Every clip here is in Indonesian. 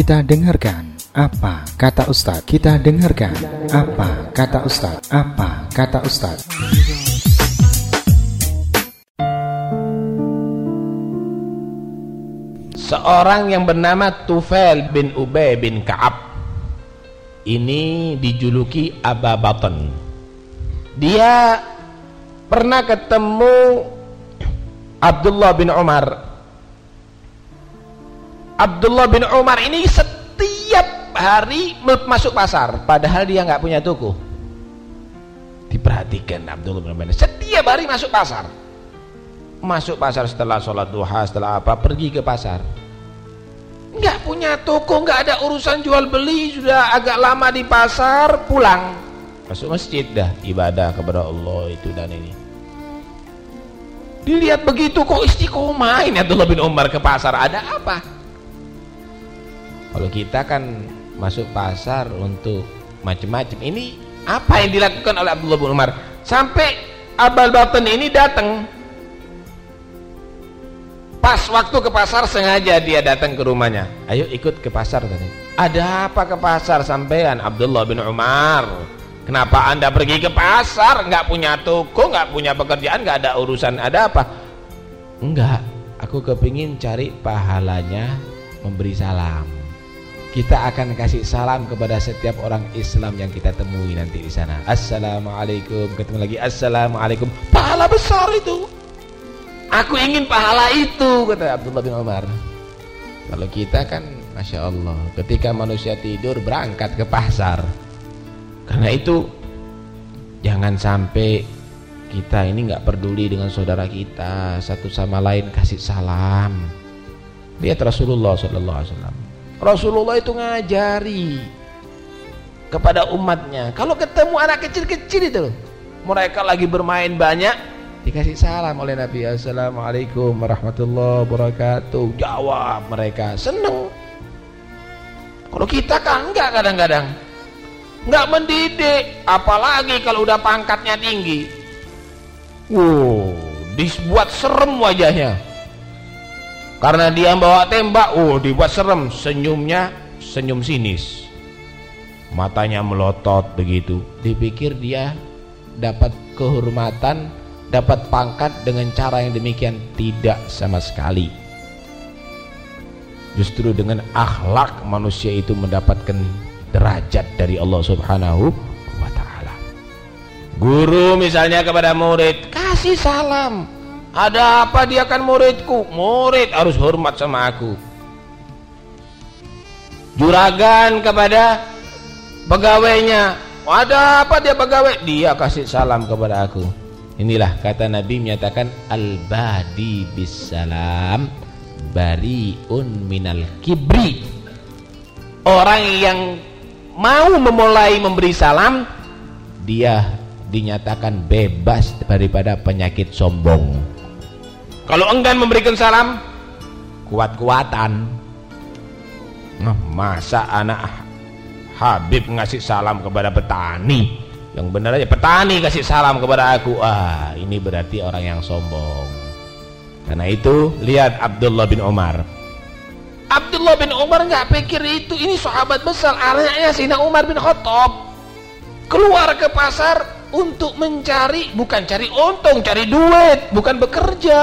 Kita dengarkan apa kata Ustadz. Kita dengarkan apa kata Ustadz. Apa kata Ustadz. Seorang yang bernama Tufail bin Ubay bin Ka'ab ini dijuluki Aba Batan. Dia pernah ketemu Abdullah bin Umar. Abdullah bin Umar ini setiap hari masuk pasar, padahal dia nggak punya toko. Diperhatikan Abdullah bin Umar setiap hari masuk pasar. Masuk pasar setelah sholat duha, setelah apa, pergi ke pasar. Nggak punya toko, nggak ada urusan jual beli, sudah agak lama di pasar, pulang. Masuk masjid dah, ibadah kepada Allah itu dan ini. Dilihat begitu kok istiqomah ini Abdullah bin Umar ke pasar, ada apa? Kalau kita kan masuk pasar untuk macam-macam. Ini apa yang dilakukan oleh Abdullah bin Umar? Sampai Abal Batan ini datang. Pas waktu ke pasar sengaja dia datang ke rumahnya. Ayo ikut ke pasar tadi. Ada apa ke pasar sampean Abdullah bin Umar? Kenapa anda pergi ke pasar? Enggak punya toko, enggak punya pekerjaan, enggak ada urusan. Ada apa? Enggak. Aku kepingin cari pahalanya memberi salam kita akan kasih salam kepada setiap orang Islam yang kita temui nanti di sana. Assalamualaikum, ketemu lagi. Assalamualaikum. Pahala besar itu. Aku ingin pahala itu, kata Abdullah bin Umar. Kalau kita kan, masya Allah, ketika manusia tidur berangkat ke pasar. Karena itu, jangan sampai kita ini nggak peduli dengan saudara kita, satu sama lain kasih salam. Lihat Rasulullah Sallallahu Alaihi Wasallam Rasulullah itu ngajari kepada umatnya. Kalau ketemu anak kecil-kecil itu mereka lagi bermain banyak dikasih salam oleh Nabi. Assalamualaikum warahmatullahi wabarakatuh. Jawab mereka seneng. Kalau kita kan enggak kadang-kadang. Enggak mendidik apalagi kalau udah pangkatnya tinggi. Wow dibuat serem wajahnya karena dia bawa tembak oh dibuat serem. Senyumnya senyum sinis. Matanya melotot begitu. Dipikir dia dapat kehormatan dapat pangkat dengan cara yang demikian. Tidak sama sekali. Justru dengan akhlak manusia itu mendapatkan derajat dari Allah subhanahu wa ta'ala. Guru misalnya kepada murid kasih salam ada apa dia kan muridku? Murid harus hormat sama aku. Juragan kepada pegawainya. Ada apa dia pegawai? Dia kasih salam kepada aku. Inilah kata Nabi menyatakan al-badi bisalam bariun minal kibri. Orang yang mau memulai memberi salam dia dinyatakan bebas daripada penyakit sombong. Kalau enggan memberikan salam, kuat-kuatan. Nah, masa anak Habib ngasih salam kepada petani? Yang benar aja petani kasih salam kepada aku. Ah, ini berarti orang yang sombong. Karena itu lihat Abdullah bin Umar. Abdullah bin Umar nggak pikir itu ini sahabat besar anaknya Sina Umar bin Khattab keluar ke pasar untuk mencari bukan cari untung cari duit bukan bekerja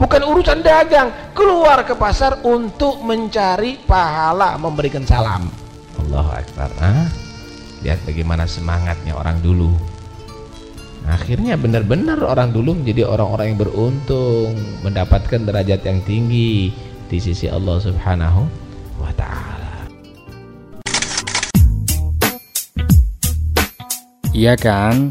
bukan urusan dagang. Keluar ke pasar untuk mencari pahala memberikan salam. Allahu Akbar. Ah? lihat bagaimana semangatnya orang dulu. Akhirnya benar-benar orang dulu menjadi orang-orang yang beruntung mendapatkan derajat yang tinggi di sisi Allah subhanahu wa ta'ala. Iya kan